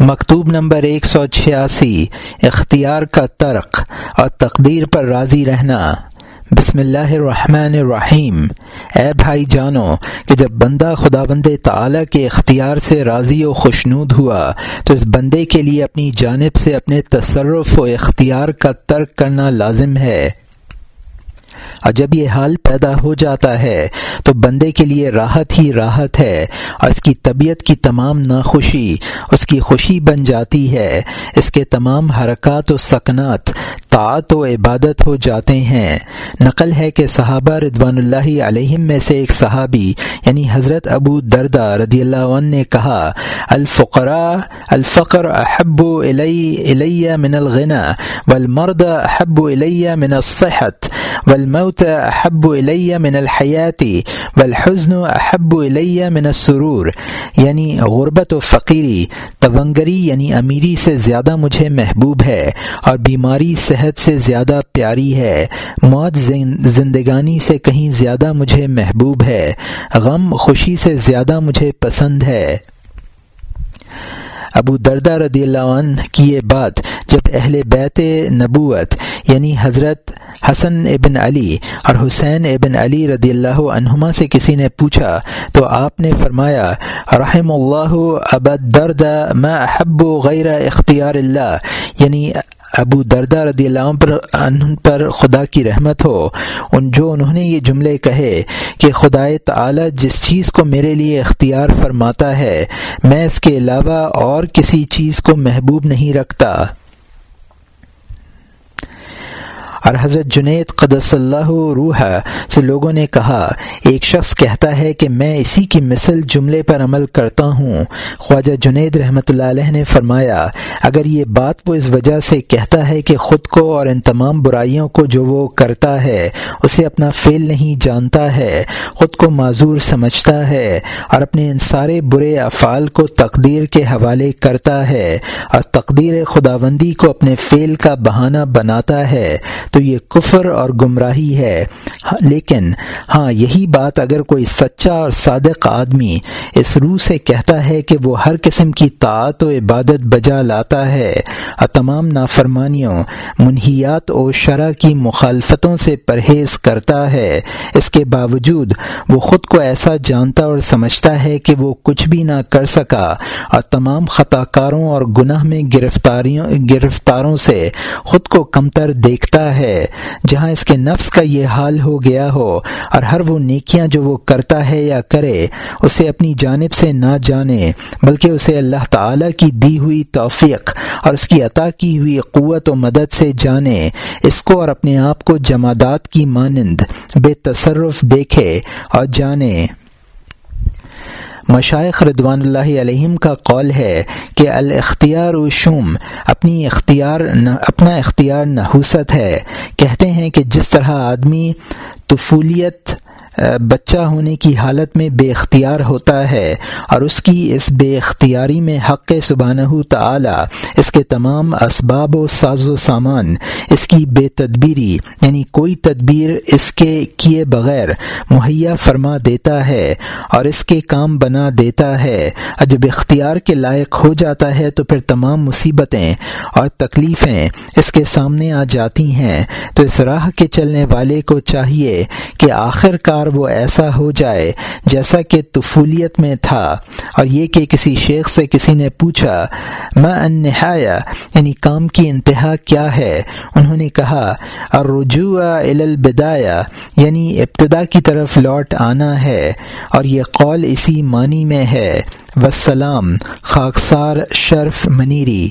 مکتوب نمبر ایک سو چھیاسی، اختیار کا ترق اور تقدیر پر راضی رہنا۔ بسم اللہ الرحمن الرحیم۔ اے بھائی جانو، کہ جب بندہ خدا بند تعلیٰ کے اختیار سے راضی و خوشنود ہوا، تو اس بندے کے لیے اپنی جانب سے اپنے تصرف و اختیار کا ترک کرنا لازم ہے۔ اور جب یہ حال پیدا ہو جاتا ہے تو بندے کے لیے راحت ہی راحت ہے اور اس کی طبیعت کی تمام ناخوشی اس کی خوشی بن جاتی ہے۔ اس کے تمام حرکات و سکنات طاعت و عبادت ہو جاتے ہیں۔ نقل ہے کہ صحابہ ردوان اللہ علیہم میں سے ایک صحابی یعنی حضرت ابو دردا رضی اللہ عنہ نے کہا، الفقراء، الفقر احب الیہ من الغنا والمرد احب الیہ من الصحت والموت احب الیہ من الحیاتی والحزن احب الیہ من السرور. یعنی غربت و فقیری، تونگری یعنی امیری سے زیادہ مجھے محبوب ہے اور بیماری صحت سے زیادہ پیاری ہے۔ موت زندگانی سے کہیں زیادہ مجھے محبوب ہے۔ غم، خوشی سے زیادہ مجھے پسند ہے۔ ابو دردہ رضی اللہ عنہ کی یہ بات جب اہل بیت نبوت یعنی حضرت حسن ابن علی اور حسین ابن علی رضی اللہ عنہما سے کسی نے پوچھا تو آپ نے فرمایا، رحم اللہ ابد درد میں احب غیر اختیار اللہ. یعنی ابو دردہ رضی اللہ پر ان پر خدا کی رحمت ہو۔ ان جو انہوں نے یہ جملے کہے کہ خدا تعالی جس چیز کو میرے لیے اختیار فرماتا ہے، میں اس کے علاوہ اور کسی چیز کو محبوب نہیں رکھتا۔ اور حضرت جنید قدس اللہ روح سے لوگوں نے کہا، ایک شخص کہتا ہے کہ میں اسی کی مثل جملے پر عمل کرتا ہوں۔ خواجہ جنید رحمۃ اللہ علیہ نے فرمایا، اگر یہ بات وہ اس وجہ سے کہتا ہے کہ خود کو اور ان تمام برائیوں کو جو وہ کرتا ہے، اسے اپنا فعل نہیں جانتا ہے، خود کو معذور سمجھتا ہے اور اپنے ان سارے برے افعال کو تقدیر کے حوالے کرتا ہے اور تقدیر خداوندی کو اپنے فعل کا بہانہ بناتا ہے، تو تو یہ کفر اور گمراہی ہے۔ ہاں، لیکن ہاں یہی بات اگر کوئی سچا اور صادق آدمی اس روح سے کہتا ہے کہ وہ ہر قسم کی طاعت و عبادت بجا لاتا ہے، اور تمام نافرمانیوں منحیات و شرح کی مخالفتوں سے پرہیز کرتا ہے، اس کے باوجود وہ خود کو ایسا جانتا اور سمجھتا ہے کہ وہ کچھ بھی نہ کر سکا، اور تمام خطا کاروں اور گناہ میں گرفتاریوں، گرفتاروں سے خود کو کمتر دیکھتا ہے ہے، جہاں اس کے نفس کا یہ حال ہو گیا ہو، اور ہر وہ نیکیاں جو وہ کرتا ہے یا کرے، اسے اپنی جانب سے نہ جانے، بلکہ اسے اللہ تعالی کی دی ہوئی توفیق اور اس کی عطا کی ہوئی قوت و مدد سے جانے، اس کو اور اپنے آپ کو جمادات کی مانند، بے تصرف دیکھے اور جانے۔ مشائق ردوان اللہ علیہم کا قول ہے کہ الاختیار و شوم اپنی اختیار اپنا اختیار نحوست ہے۔ کہتے ہیں کہ جس طرح آدمی طفولیت بچہ ہونے کی حالت میں بے اختیار ہوتا ہے اور اس کی اس بے اختیاری میں حق سبحانہ تعالی، اس کے تمام اسباب و ساز و سامان، اس کی بے تدبیری یعنی کوئی تدبیر اس کے کیے بغیر مہیا فرما دیتا ہے اور اس کے کام بنا دیتا ہے۔ اور جب اختیار کے لائق ہو جاتا ہے تو پھر تمام مصیبتیں اور تکلیفیں اس کے سامنے آ جاتی ہیں۔ تو اس راہ کے چلنے والے کو چاہیے کہ آخر کار وہ ایسا ہو جائے جیسا کہ طفولیت میں تھا اور یہ کہ کسی شیخ سے کسی نے پوچھا میں ان نہایا یعنی کام کی انتہا کیا ہے؟ انہوں نے کہا اور رجوع البدایا یعنی ابتدا کی طرف لوٹ آنا ہے اور یہ قول اسی معنی میں ہے وسلام خاکسار، شرف، منیری